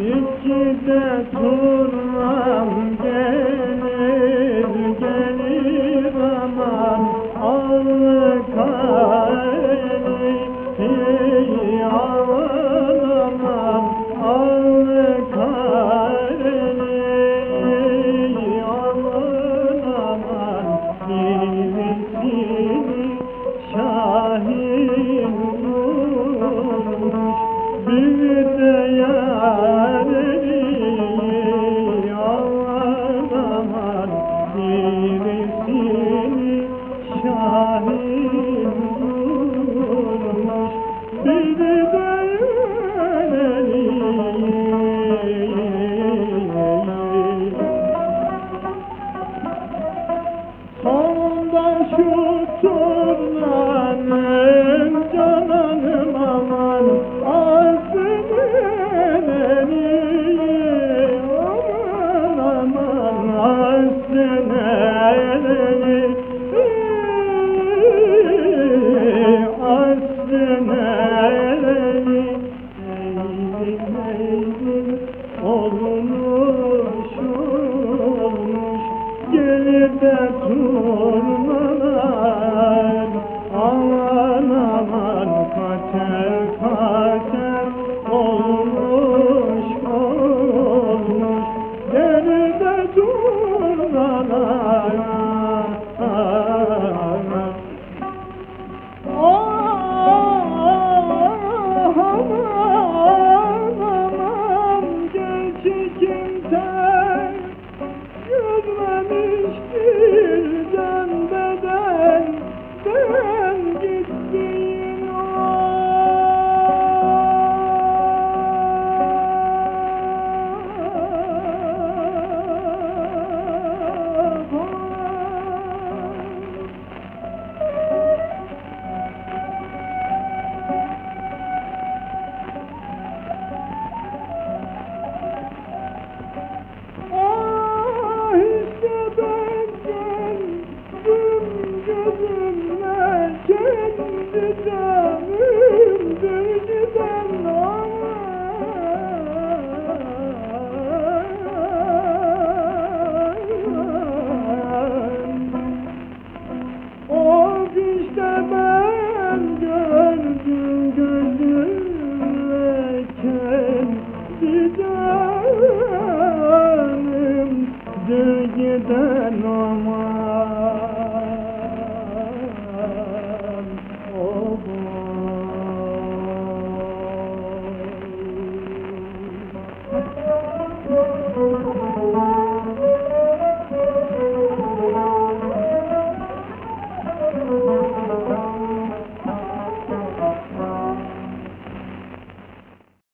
İçide turnam gelir gelir aman. Al kalemi ey aman Al kalemi Oh. Did